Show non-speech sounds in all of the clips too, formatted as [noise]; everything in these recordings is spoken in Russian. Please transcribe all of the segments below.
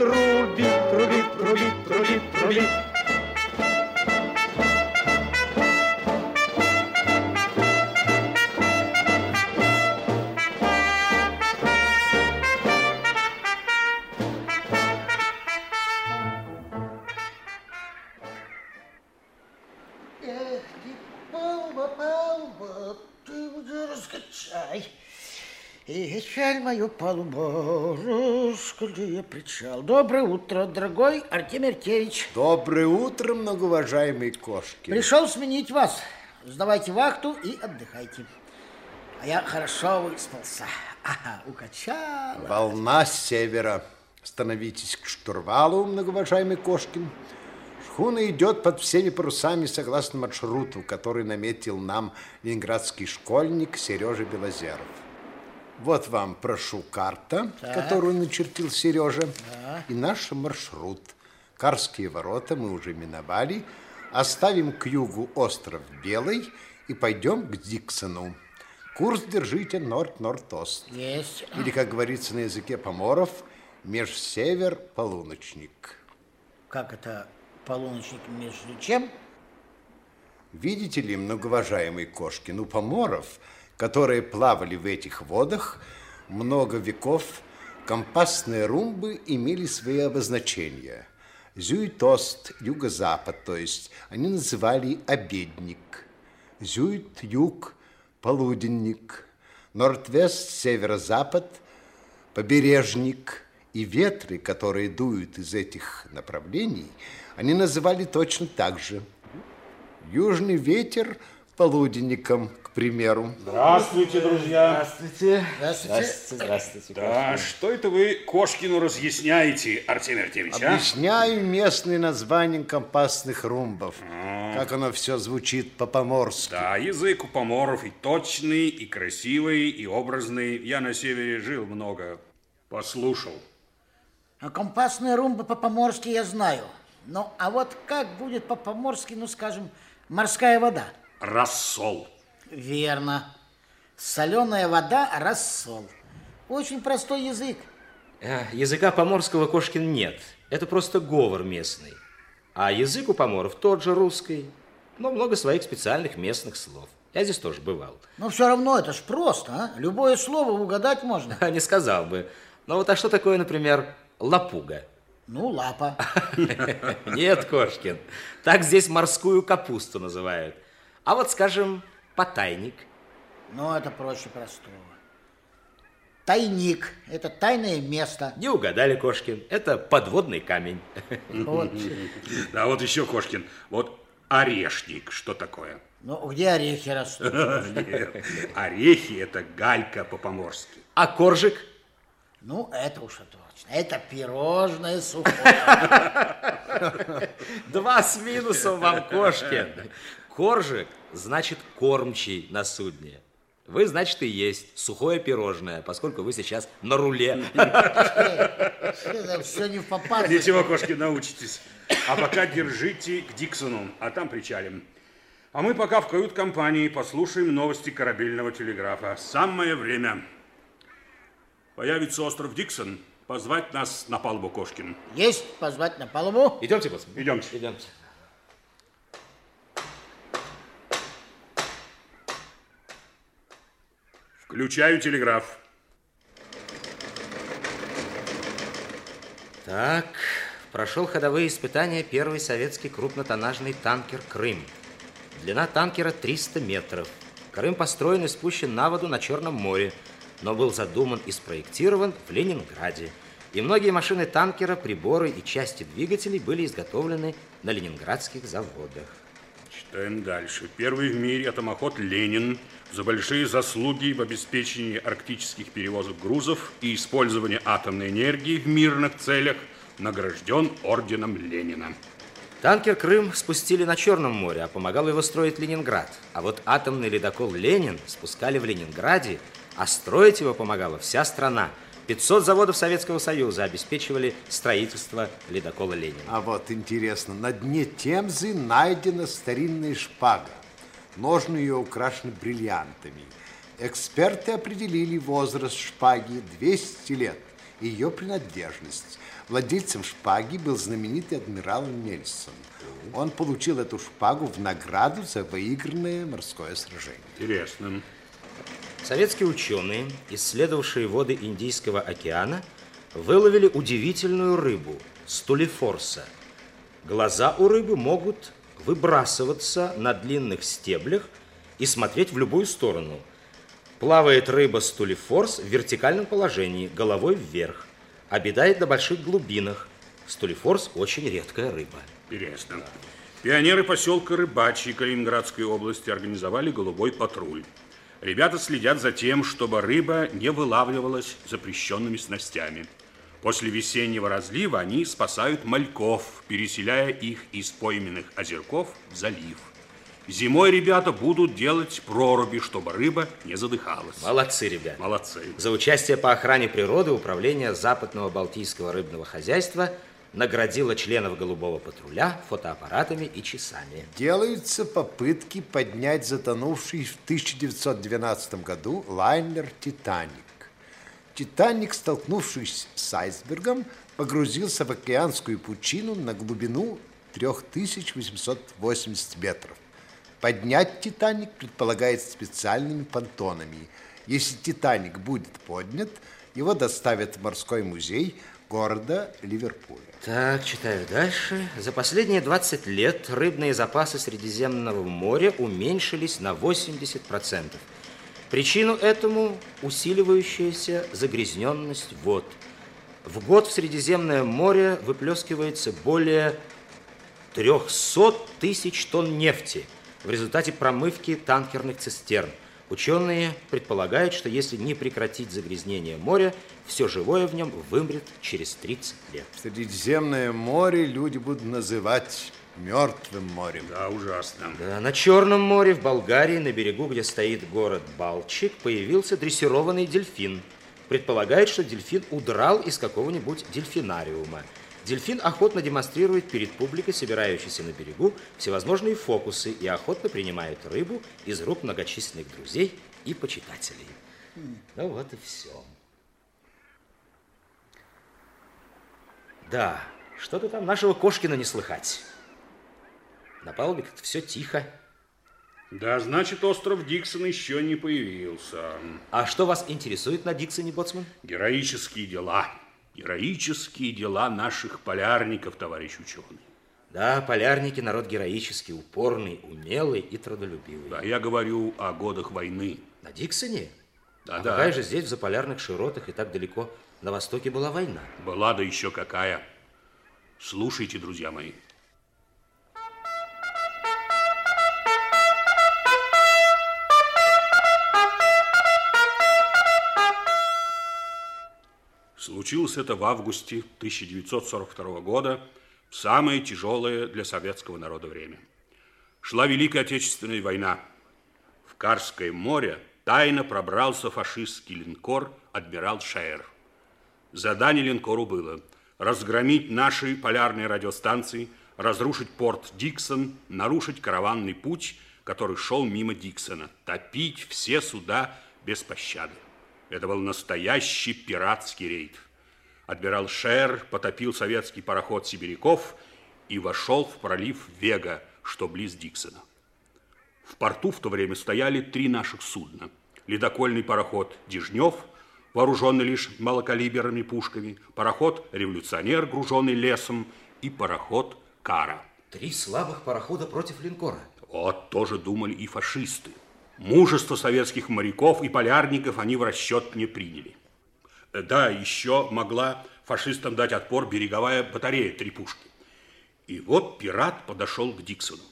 трубит, трубит, трубит, трубит, трубит. Мою палубу, раскали причал. Доброе утро, дорогой Артемий Артемьевич. Доброе утро, многоуважаемый Кошкин. Пришел сменить вас. Сдавайте вахту и отдыхайте. А я хорошо выспался. Ага, укачала. Волна с севера. Становитесь к штурвалу, многоуважаемый Кошкин. Шхуна идет под всеми парусами согласно маршруту, который наметил нам ленинградский школьник Сережа Белозеров. Вот вам, прошу, карта, которую начертил Сережа, и наш маршрут. Карские ворота мы уже миновали. Оставим к югу остров Белый и пойдем к Диксону. Курс держите норд-норд-ост. Есть. Или, как говорится на языке поморов, меж-север полуночник. Как это полуночник между чем? Видите ли, многоуважаемый Кошкин, у поморов, которые плавали в этих водах много веков, компасные румбы имели свои обозначения. Зюит-ост, юго-запад, то есть они называли обедник. Зюит-юг, полуденник. Норд-вест, северо-запад, побережник. И ветры, которые дуют из этих направлений, они называли точно так же. Южный ветер полуденником, к примеру. Здравствуйте, друзья. Здравствуйте. Здравствуйте, здравствуйте. Да, что это вы Кошкину разъясняете, Артемий Артемьевич, а? Объясняю местные названия компасных румбов. Как оно все звучит по-поморски. Да, язык у поморов и точный, и красивый, и образный. Я на севере жил много, послушал. А компасные румбы по-поморски я знаю. Ну, а вот как будет по-поморски, ну, скажем, морская вода? Рассол. Верно. Соленая вода – рассол. Очень простой язык. Э, Языка поморского Кошкин нет. Это просто говор местный. А язык у поморов тот же русский, но много своих специальных местных слов. Я здесь тоже бывал. Но все равно это ж просто, а? Любое слово угадать можно. [laughs] Не сказал бы. Но вот а что такое, например, лапуга? Ну, лапа. [laughs] Нет, Кошкин. Так здесь морскую капусту называют. А вот, скажем, потайник. Ну, это проще простого. Тайник – это тайное место. Не угадали, Кошкин. Это подводный камень. Вот. [laughs] Да, вот еще Кошкин. Вот орешник, что такое? Ну, где орехи растут? [laughs] Орехи – это галька по-поморски. А коржик? Ну, это уж точно. Это пирожное сухое. [laughs] Два с минусом вам, Кошкин. Коржик значит кормчий на судне. Вы, значит, и есть сухое пирожное, поскольку вы сейчас на руле. Все не в попад. Ничего, Кошкин, научитесь. А пока держите к Диксону, а там причалим. А мы пока в кают-компании послушаем новости корабельного телеграфа. Самое время. Появится остров Диксон. Позвать нас на палубу Кошкин. Есть позвать на палубу? Идемте, господи. Идемте. Идемте. Включаю телеграф. Так, прошел ходовые испытания первый советский крупнотоннажный танкер «Крым». Длина танкера 300 метров. Крым построен и спущен на воду на Черном море, но был задуман и спроектирован в Ленинграде. И многие машины танкера, приборы и части двигателей были изготовлены на ленинградских заводах. Читаем дальше. Первый в мире атомоход «Ленин» за большие заслуги в обеспечении арктических перевозок грузов и использования атомной энергии в мирных целях награжден орденом Ленина. Танкер «Крым» спустили на Черном море, а помогал его строить Ленинград. А вот атомный ледокол «Ленин» спускали в Ленинграде, а строить его помогала вся страна. 500 заводов Советского Союза обеспечивали строительство ледокола «Ленин». А вот интересно, на дне Темзы найдена старинная шпага. Ножны ее украшены бриллиантами. Эксперты определили возраст шпаги 200 лет и ее принадлежность. Владельцем шпаги был знаменитый адмирал Нельсон. Он получил эту шпагу в награду за выигранное морское сражение. Интересно. Советские ученые, исследовавшие воды Индийского океана, выловили удивительную рыбу – стулифорса. Глаза у рыбы могут выбрасываться на длинных стеблях и смотреть в любую сторону. Плавает рыба стулифорс в вертикальном положении, головой вверх. Обитает на больших глубинах. Стулифорс – очень редкая рыба. Интересно. Пионеры поселка Рыбачий Калининградской области организовали голубой патруль. Ребята следят за тем, чтобы рыба не вылавливалась запрещенными снастями. После весеннего разлива они спасают мальков, переселяя их из пойменных озерков в залив. Зимой ребята будут делать проруби, чтобы рыба не задыхалась. Молодцы, ребят. Молодцы. За участие по охране природы Управление Западного Балтийского рыбного хозяйства наградило членов голубого патруля фотоаппаратами и часами. Делаются попытки поднять затонувший в 1912 году лайнер «Титаник». «Титаник», столкнувшись с айсбергом, погрузился в океанскую пучину на глубину 3880 метров. Поднять «Титаник» предполагается специальными понтонами. Если «Титаник» будет поднят, его доставят в морской музей города Ливерпуля. Так, читаю дальше. За последние 20 лет рыбные запасы Средиземного моря уменьшились на 80%. Причину этому усиливающаяся загрязненность вод. В год в Средиземное море выплескивается более 300 тысяч тонн нефти в результате промывки танкерных цистерн. Ученые предполагают, что если не прекратить загрязнение моря, все живое в нем вымрет через 30 лет. Средиземное море люди будут называть мертвым морем. Да, ужасно. Да, на Черном море в Болгарии, на берегу, где стоит город Балчик, появился дрессированный дельфин. Предполагают, что дельфин удрал из какого-нибудь дельфинариума. Дельфин охотно демонстрирует перед публикой, собирающейся на берегу, всевозможные фокусы и охотно принимает рыбу из рук многочисленных друзей и почитателей. Ну вот и все. Да, что-то там нашего Кошкина не слыхать. На палубе как-то все тихо. Да, значит, остров Диксон еще не появился. А что вас интересует на Диксоне, Боцман? Героические дела. Героические дела наших полярников, товарищ ученый. Да, полярники народ героический, упорный, умелый и трудолюбивый. Да, я говорю о годах войны. На Диксоне? Да, а да. какая же здесь, в заполярных широтах и так далеко на востоке была война? Была да еще какая. Слушайте, друзья мои. Случилось это в августе 1942 года, в самое тяжелое для советского народа время. Шла Великая Отечественная война. В Карское море тайно пробрался фашистский линкор «Адмирал Шаер». Задание линкору было разгромить наши полярные радиостанции, разрушить порт Диксон, нарушить караванный путь, который шел мимо Диксона, топить все суда без пощады. Это был настоящий пиратский рейд. Адмирал Шер потопил советский пароход «Сибиряков» и вошел в пролив Вега, что близ Диксона. В порту в то время стояли три наших судна. Ледокольный пароход «Дежнев», вооруженный лишь малокалиберными пушками, пароход «Революционер», груженный лесом, и пароход «Кара». Три слабых парохода против линкора. Вот тоже думали и фашисты. Мужество советских моряков и полярников они в расчет не приняли. Да, еще могла фашистам дать отпор береговая батарея «Три пушки». И вот пират подошел к Диксону.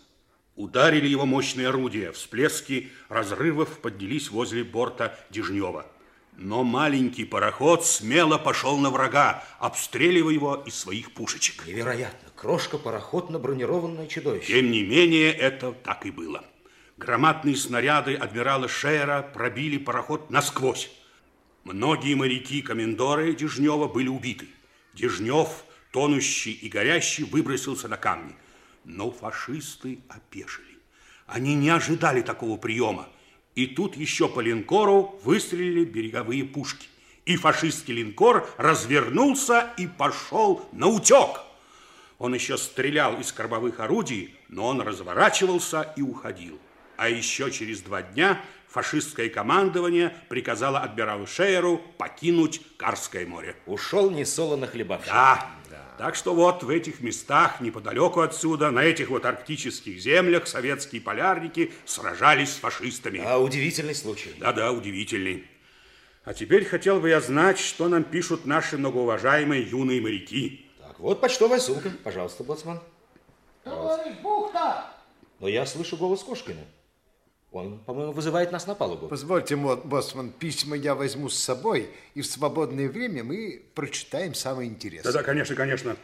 Ударили его мощные орудия. Всплески разрывов поднялись возле борта Дежнева. Но маленький пароход смело пошел на врага, обстреливая его из своих пушечек. Невероятно. Крошка-пароход на бронированное чудовище. Тем не менее, это так и было. Громадные снаряды адмирала Шейера пробили пароход насквозь. Многие моряки-комендоры Дежнева были убиты. Дежнев, тонущий и горящий, выбросился на камни. Но фашисты опешили. Они не ожидали такого приема. И тут еще по линкору выстрелили береговые пушки. И фашистский линкор развернулся и пошел на утек. Он еще стрелял из кормовых орудий, но он разворачивался и уходил. А еще через два дня фашистское командование приказало адмиралу Шейеру покинуть Карское море. Ушел не солоно хлебавший. Да. Так что вот в этих местах, неподалеку отсюда, на этих вот арктических землях, советские полярники сражались с фашистами. А удивительный случай. Да-да, удивительный. А теперь хотел бы я знать, что нам пишут наши многоуважаемые юные моряки. Так, вот почтовая сумка. Пожалуйста, боцман. Товарищ Бухта! Но я слышу голос Кошкина. Он, по-моему, вызывает нас на палубу. Позвольте, боссман, письма я возьму с собой, и в свободное время мы прочитаем самое интересное. Да-да, конечно, конечно.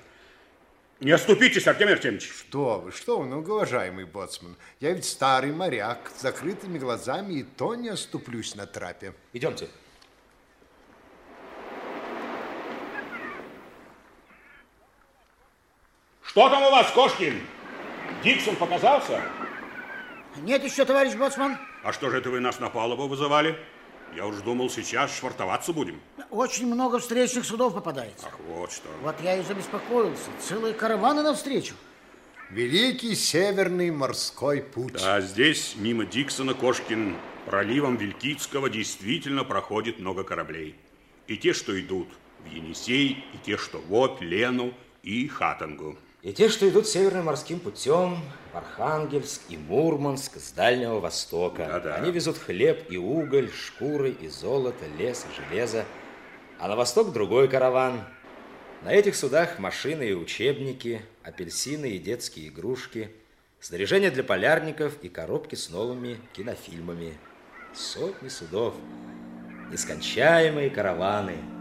Не оступитесь, Артемий Артемьевич. Что вы, что вы, ну, уважаемый боцман, я ведь старый моряк, с закрытыми глазами, и то не оступлюсь на трапе. Идемте. Что там у вас, Кошкин? Диксон показался? Нет еще, товарищ Боцман. А что же это вы нас на палубу вызывали? Я уж думал, сейчас швартоваться будем. Очень много встречных судов попадается. Ах, вот что. Вот я и забеспокоился. Целые караваны навстречу. Великий Северный морской путь. А здесь, мимо Диксона, Кошкин, проливом Вилькицкого действительно проходит много кораблей. И те, что идут в Енисей, и те, что в Обь, Лену и Хатангу. И те, что идут северным морским путем, в Архангельск и Мурманск с Дальнего Востока. Да-да. Они везут хлеб и уголь, шкуры и золото, лес и железо. А на восток другой караван. На этих судах машины и учебники, апельсины и детские игрушки, снаряжение для полярников и коробки с новыми кинофильмами. Сотни судов, нескончаемые караваны.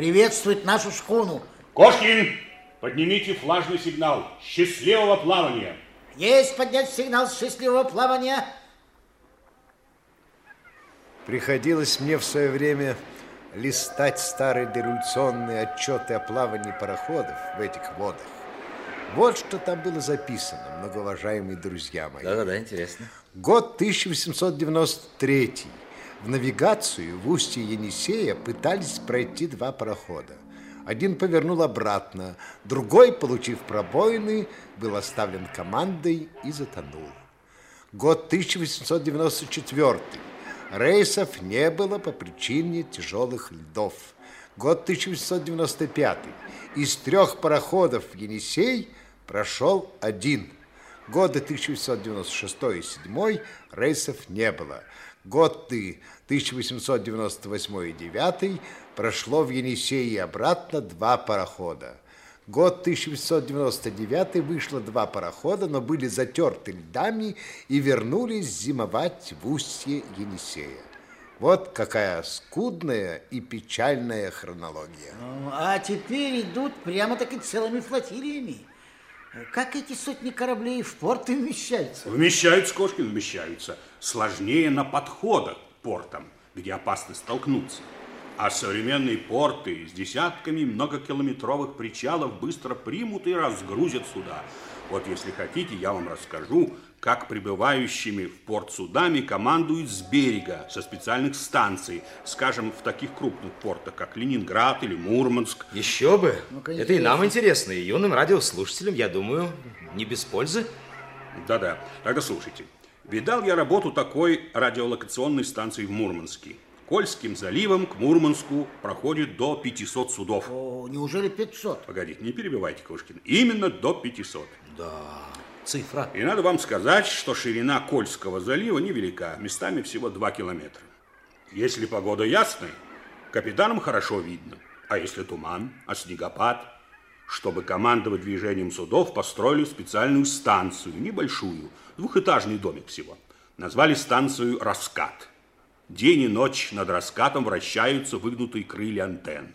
Приветствует нашу шхуну. Кошкин, поднимите флажный сигнал. Счастливого плавания! Есть поднять сигнал счастливого плавания. Приходилось мне в свое время листать старые дореволюционные отчеты о плавании пароходов в этих водах. Вот что там было записано, многоуважаемые друзья мои. Да-да-да, интересно. Год 1893. В навигацию в устье Енисея пытались пройти два парохода. Один повернул обратно, другой, получив пробоины, был оставлен командой и затонул. Год 1894. Рейсов не было по причине тяжелых льдов. Год 1895. Из трех пароходов Енисей прошел один. Годы 1896 и 7 рейсов не было. Годы 1898 и 9 прошло в Енисей и обратно два парохода. Год 1899 вышло два парохода, но были затерты льдами и вернулись зимовать в устье Енисея. Вот какая скудная и печальная хронология. Ну, а теперь идут прямо-таки целыми флотилиями. Как эти сотни кораблей в порты вмещаются? Вмещаются, Кошкин, вмещаются. Сложнее на подходах к портам, где опасно столкнуться. А современные порты с десятками многокилометровых причалов быстро примут и разгрузят суда. Вот если хотите, я вам расскажу, как прибывающими в порт судами командуют с берега, со специальных станций, скажем, в таких крупных портах, как Ленинград или Мурманск. Еще бы. Ну-ка, Это и нам интересно, и юным радиослушателям, я думаю, не без пользы. Да-да, тогда слушайте. Видал я работу такой радиолокационной станции в Мурманске. Кольским заливом к Мурманску проходит до 500 судов. О, неужели 500? Погодите, не перебивайте, Кошкин. Именно до 500. Цифра. И надо вам сказать, что ширина Кольского залива невелика, местами всего 2 километра. Если погода ясная, капитанам хорошо видно. А если туман, а снегопад, чтобы командовать движением судов, построили специальную станцию, небольшую, двухэтажный домик всего. Назвали станцию «Раскат». День и ночь над раскатом вращаются выгнутые крылья антенн,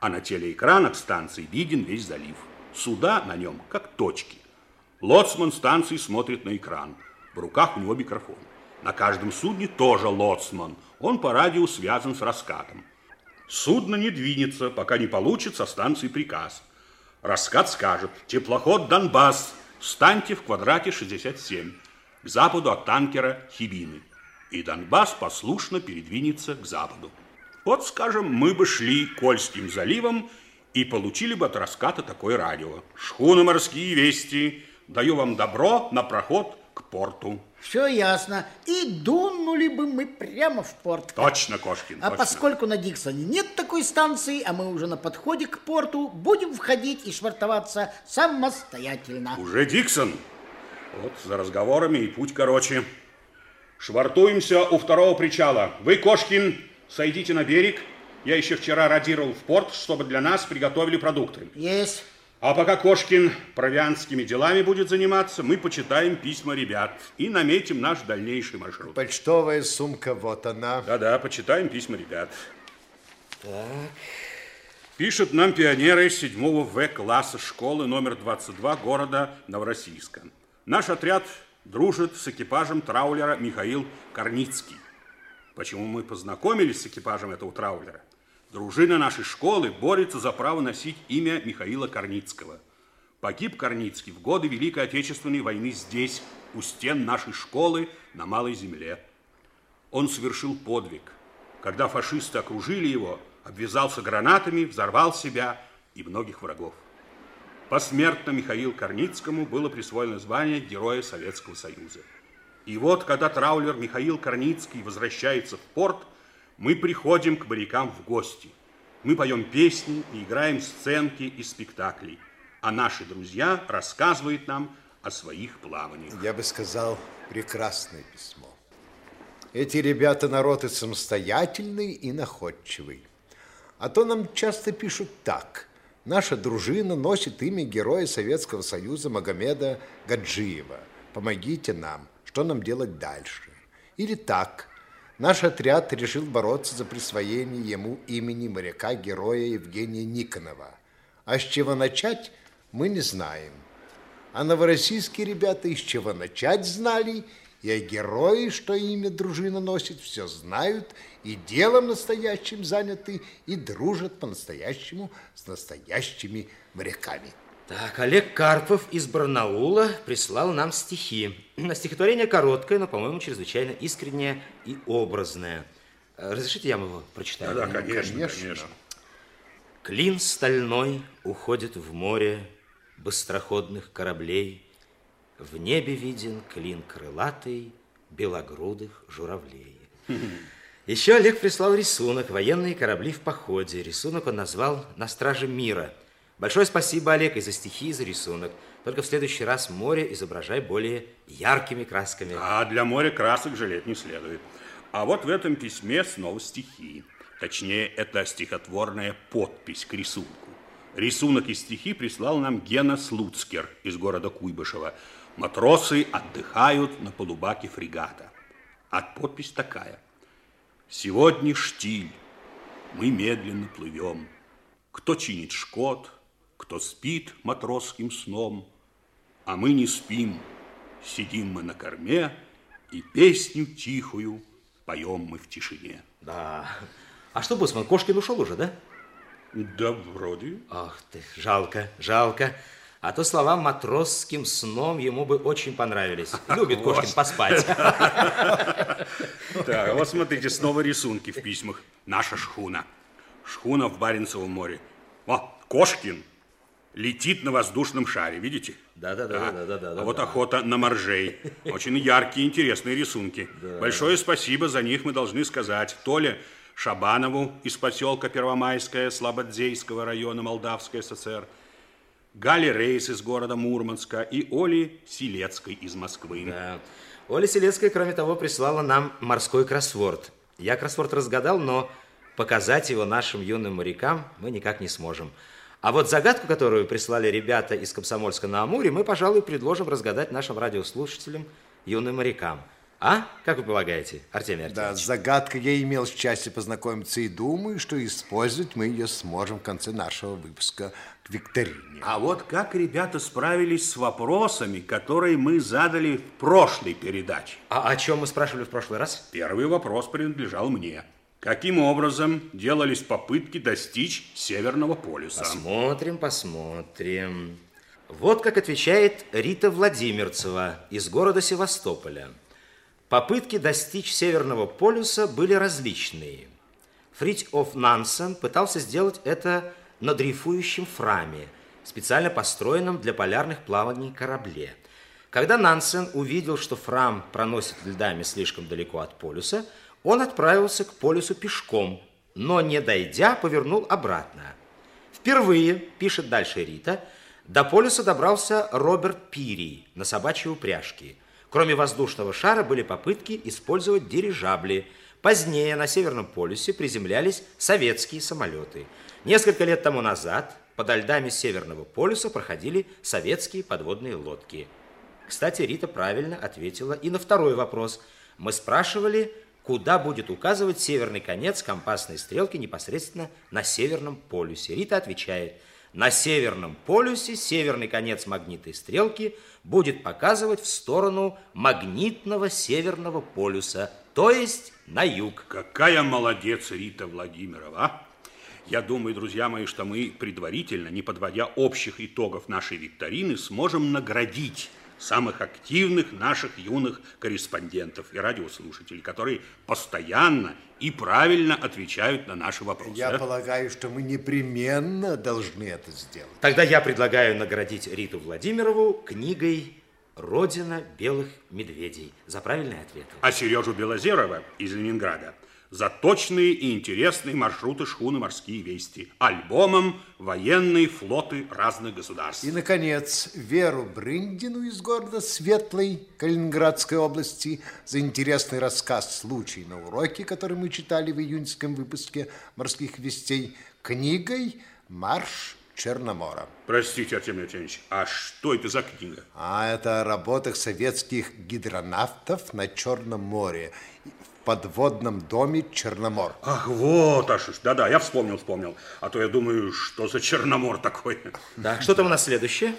а на телеэкранах станции виден весь залив. Суда на нем как точки. Лоцман станции смотрит на экран. В руках у него микрофон. На каждом судне тоже лоцман. Он по радио связан с раскатом. Судно не двинется, пока не получит со станции приказ. Раскат скажет, теплоход «Донбасс», станьте в квадрате 67 к западу от танкера Хибины. И Донбасс послушно передвинется к западу. Вот, скажем, мы бы шли Кольским заливом и получили бы от раската такое радио. Шхуны морские вести. Даю вам добро на проход к порту. Все ясно. И дунули бы мы прямо в порт. Точно, Кошкин, А точно. поскольку на Диксоне нет такой станции, а мы уже на подходе к порту, будем входить и швартоваться самостоятельно. Уже Диксон. Вот за разговорами и путь короче. Швартуемся у второго причала. Вы, Кошкин, сойдите на берег. Я еще вчера радировал в порт, чтобы для нас приготовили продукты. Есть. А пока Кошкин провианскими делами будет заниматься, мы почитаем письма ребят и наметим наш дальнейший маршрут. Почтовая сумка, вот она. Да-да, почитаем письма ребят. Пишут нам пионеры 7 В класса школы номер 22 города Новороссийска. Наш отряд дружит с экипажем траулера Михаил Корницкий. Почему мы познакомились с экипажем этого траулера? Дружина нашей школы борется за право носить имя Михаила Корницкого. Погиб Корницкий в годы Великой Отечественной войны здесь, у стен нашей школы на Малой Земле. Он совершил подвиг. Когда фашисты окружили его, обвязался гранатами, взорвал себя и многих врагов. Посмертно Михаилу Корницкому было присвоено звание Героя Советского Союза. И вот, когда траулер Михаил Корницкий возвращается в порт, мы приходим к морякам в гости. Мы поем песни и играем сценки из спектаклей. А наши друзья рассказывают нам о своих плаваниях. Я бы сказал, прекрасное письмо. Эти ребята народ и самостоятельный, и находчивый. А то нам часто пишут так. Наша дружина носит имя героя Советского Союза Магомеда Гаджиева. Помогите нам, что нам делать дальше? Или так. Наш отряд решил бороться за присвоение ему имени моряка-героя Евгения Никонова. А с чего начать, мы не знаем. А новороссийские ребята из чего начать знали, и о герое, что имя дружина носит, все знают, и делом настоящим заняты, и дружат по-настоящему с настоящими моряками. Так, Олег Карпов из Барнаула прислал нам стихи. [clears throat] Стихотворение короткое, но, по-моему, чрезвычайно искреннее и образное. Э, Разрешите, я вам его прочитаю? Да, конечно, конечно. конечно. Клин стальной уходит в море быстроходных кораблей. В небе виден клин крылатый белогрудых журавлей. [laughs] Еще Олег прислал рисунок «Военные корабли в походе». Рисунок он назвал «На страже мира». Большое спасибо, Олег, и за стихи, и за рисунок. Только в следующий раз море изображай более яркими красками. А для моря красок жалеть не следует. А вот в этом письме снова стихи. Точнее, это стихотворная подпись к рисунку. Рисунок и стихи прислал нам Гена Слуцкер из города Куйбышева. Матросы отдыхают на полубаке фрегата. А подпись такая. Сегодня штиль, мы медленно плывем. Кто чинит шкот, кто спит матросским сном, а мы не спим, сидим мы на корме, и песню тихую поем мы в тишине. Да. А что, Босман, Кошкин ушел уже, да? Да, вроде. Ах ты, жалко, жалко. А то слова матросским сном ему бы очень понравились. Любит [laughs] Кошкин поспать. [laughs] Так, вот смотрите, снова рисунки в письмах. Наша шхуна. Шхуна в Баренцевом море. О, Кошкин летит на воздушном шаре, видите? Да-да-да, да-да-да, А да, вот да. охота на моржей. Очень яркие, интересные рисунки. [laughs] Большое спасибо за них мы должны сказать. Толе Шабанову из поселка Первомайская Слободзейского района Молдавской ССР, Гале Рейс из города Мурманска и Оли Силецкой из Москвы. Да. Оля Селецкая, кроме того, прислала нам морской кроссворд. Я кроссворд разгадал, но показать его нашим юным морякам мы никак не сможем. А вот загадку, которую прислали ребята из Комсомольска на Амуре, мы, пожалуй, предложим разгадать нашим радиослушателям, юным морякам. А? Как вы полагаете, Артемий Да, Артемьевич? с загадкой я имел счастье познакомиться и думаю, что использовать мы ее сможем в конце нашего выпуска к викторине. А вот как ребята справились с вопросами, которые мы задали в прошлой передаче? А о чем мы спрашивали в прошлый раз? Первый вопрос принадлежал мне. Каким образом делались попытки достичь Северного полюса? Посмотрим, посмотрим. Вот как отвечает Рита Владимирцева из города Севастополя. Попытки достичь Северного полюса были различные. Фритьоф Нансен пытался сделать это на дрейфующем фраме, специально построенном для полярных плаваний корабле. Когда Нансен увидел, что фрам проносит льдами слишком далеко от полюса, он отправился к полюсу пешком, но, не дойдя, повернул обратно. Впервые, пишет дальше Рита, до полюса добрался Роберт Пири на собачьей упряжке. Кроме воздушного шара были попытки использовать дирижабли. Позднее на Северном полюсе приземлялись советские самолеты. Несколько лет тому назад подо льдами Северного полюса проходили советские подводные лодки. Кстати, Рита правильно ответила и на второй вопрос. Мы спрашивали, куда будет указывать северный конец компасной стрелки непосредственно на Северном полюсе. Рита отвечает, на Северном полюсе северный конец магнитной стрелки будет показывать в сторону магнитного Северного полюса, то есть на юг. Какая молодец Рита Владимирова, а? Я думаю, друзья мои, что мы предварительно, не подводя общих итогов нашей викторины, сможем наградить самых активных наших юных корреспондентов и радиослушателей, которые постоянно и правильно отвечают на наши вопросы. Я полагаю, что мы непременно должны это сделать. Тогда я предлагаю наградить Риту Владимирову книгой «Родина белых медведей» за правильный ответ. А Сережу Белозерова из Ленинграда за точные и интересные маршруты шхуны «Морские вести» альбомом «Военные флоты разных государств». И, наконец, Веру Брындину из города Светлой Калининградской области за интересный рассказ «Случай на уроке», который мы читали в июньском выпуске «Морских вестей», книгой «Марш Черномора». Простите, Артемий Артемьевич, а что это за книга? А это о работах советских гидронавтов на Черном море подводном доме Черномор. Ах, вот, аж, да-да, я вспомнил, вспомнил. А то я думаю, что за Черномор такой. Да, что там у нас следующее?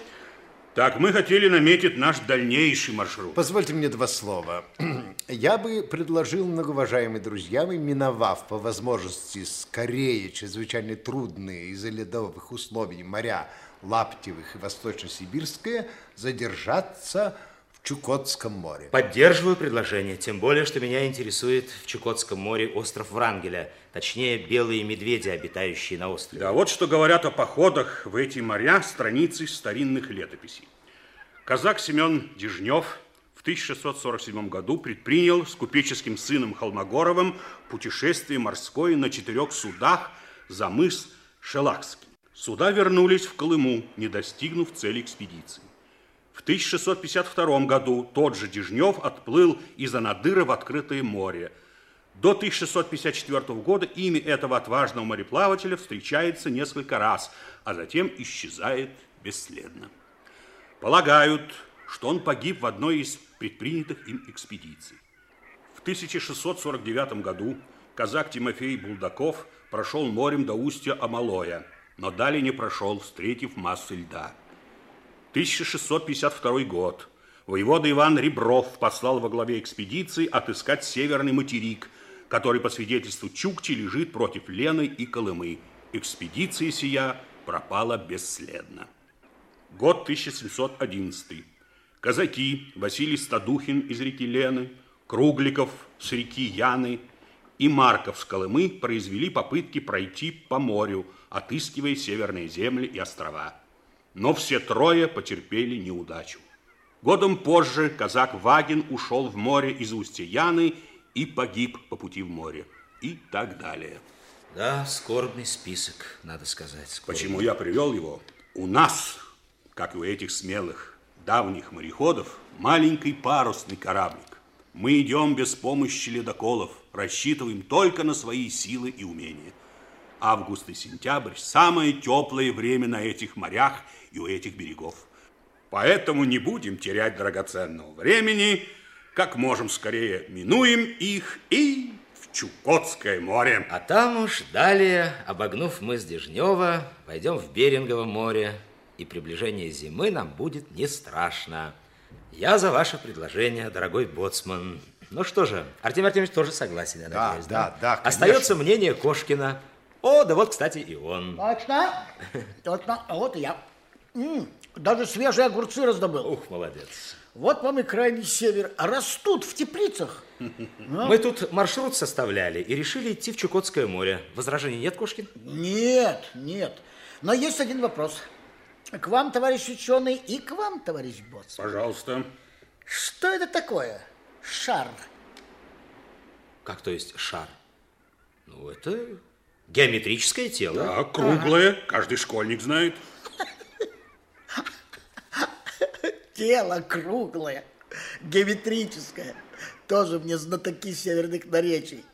Так, мы хотели наметить наш дальнейший маршрут. Позвольте мне два слова. [clears throat] Я бы предложил, многоуважаемые друзья, миновав по возможности скорее чрезвычайно трудные из-за ледовых условий моря Лаптевых и Восточно-Сибирское, задержаться в Чукотском море. Поддерживаю предложение, тем более, что меня интересует в Чукотском море остров Врангеля, точнее, белые медведи, обитающие на острове. Да, вот что говорят о походах в эти моря страницы старинных летописей. Казак Семен Дежнев в 1647 году предпринял с купеческим сыном Холмогоровым путешествие морское на четырех судах за мыс Шелакский. Суда вернулись в Колыму, не достигнув цели экспедиции. В 1652 году тот же Дежнев отплыл из Анадыра в открытое море. До 1654 года имя этого отважного мореплавателя встречается несколько раз, а затем исчезает бесследно. Полагают, что он погиб в одной из предпринятых им экспедиций. В 1649 году казак Тимофей Булдаков прошел морем до устья Амалоя, но далее не прошел, встретив массы льда. 1652 год. Воевода Иван Ребров послал во главе экспедиции отыскать северный материк, который по свидетельству Чукчи лежит против Лены и Колымы. Экспедиция сия пропала бесследно. Год 1711. Казаки Василий Стадухин из реки Лены, Кругликов с реки Яны и Марков с Колымы произвели попытки пройти по морю, отыскивая северные земли и острова. Но все трое потерпели неудачу. Годом позже казак Вагин ушел в море из устья Яны и погиб по пути в море. И так далее. Да, скорбный список, надо сказать. скорбный. Почему я привел его? У нас, как и у этих смелых давних мореходов, маленький парусный кораблик. Мы идем без помощи ледоколов, рассчитываем только на свои силы и умения. Август и сентябрь – самое теплое время на этих морях и у этих берегов. Поэтому не будем терять драгоценного времени. как можем скорее минуем их и в Чукотское море. А там уж далее, обогнув мыс Дежнева, пойдем в Берингово море, и приближение зимы нам будет не страшно. Я за ваше предложение, дорогой боцман. Ну что же, Артемий Артемьевич тоже согласен, я Да, надеюсь, да, да, конечно. Остается мнение Кошкина. О, да вот, кстати, и он. Точно? [laughs] Точно. А вот и я. М, даже свежие огурцы раздобыл. Ух, молодец. Вот вам и крайний север. Растут в теплицах. [laughs] Мы тут маршрут составляли и решили идти в Чукотское море. Возражений нет, Кошкин? Нет, нет. Но есть один вопрос. К вам, товарищ ученый, и к вам, товарищ Боц. Пожалуйста. Что это такое? Шар. Как то есть шар? Ну, это геометрическое тело. Да, круглое, каждый школьник знает. Тело круглое, геометрическое. Тоже мне знатоки северных наречий.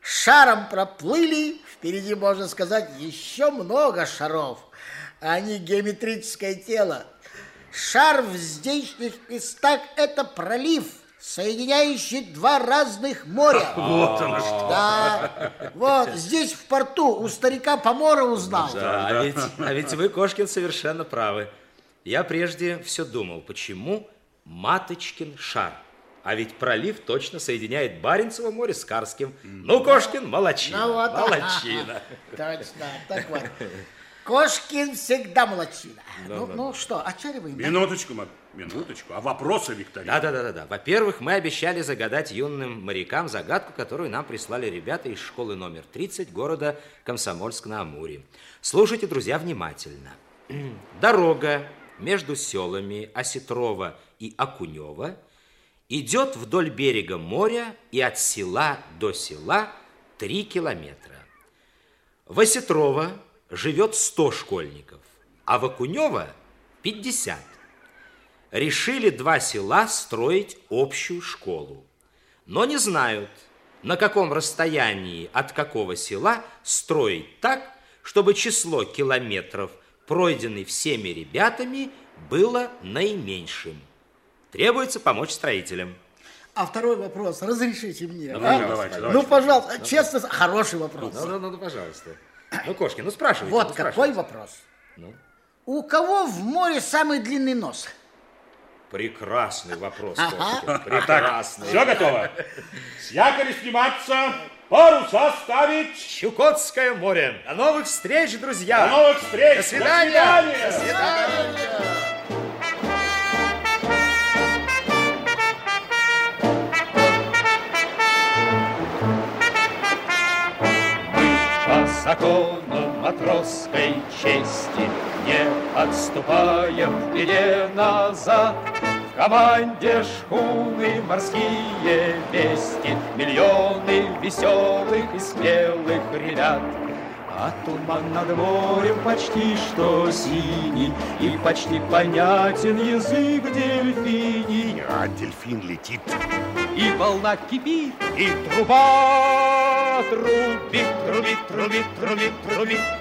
Шаром проплыли, впереди, можно сказать, еще много шаров. Они геометрическое тело. Шар в здешних местах – это пролив, соединяющий два разных моря. [laughs] Вот оно что. Да, вот здесь в порту у старика Помора узнал. Да, а, ведь, а ведь вы, Кошкин, совершенно правы. Я прежде все думал, почему Маточкин шар? А ведь пролив точно соединяет Баренцево море с Карским. Ну, Кошкин, молодчина. Ну вот, молодчина. [laughs] Точно, так вот. Кошкин всегда молодчина. Ну, ну что, отчаливаем? да? Минуточку, Мак, минуточку. А вопросы, Викторина? Да, да, да, да, да. Во-первых, мы обещали загадать юным морякам загадку, которую нам прислали ребята из школы номер 30 города Комсомольск-на-Амуре. Слушайте, друзья, внимательно. [clears throat] Дорога между селами Осетрова и Окунева идет вдоль берега моря и от села до села 3 километра. В Осетрова живет 100 школьников, а в Окунева 50. Решили два села строить общую школу, но не знают, на каком расстоянии от какого села строить так, чтобы число километров, пройденный всеми ребятами, было наименьшим. Требуется помочь строителям. А второй вопрос, разрешите мне. Ну, а? давайте, ну, давайте. пожалуйста, честно, хороший вопрос. Ну, ну, ну, ну, пожалуйста. [coughs] Ну, Кошкин, ну спрашивайте. вот ну, какой спрашивайте. вопрос. Ну, У кого в море самый длинный нос? прекрасный вопрос, Ага. Кошкин. А Прекрасный. все готово? С якоря сниматься, паруса ставить. Чукотское море. До новых встреч, друзья. До новых встреч. До свидания. До До свидания. По закону матросской чести. Не отступаем в беде назад. В команде шхуны морские вести. Миллионы веселых и смелых ребят. А туман над морем почти что синий. И почти понятен язык дельфиний А дельфин летит. И волна кипит, и труба трубит, трубит, трубит, трубит, трубит.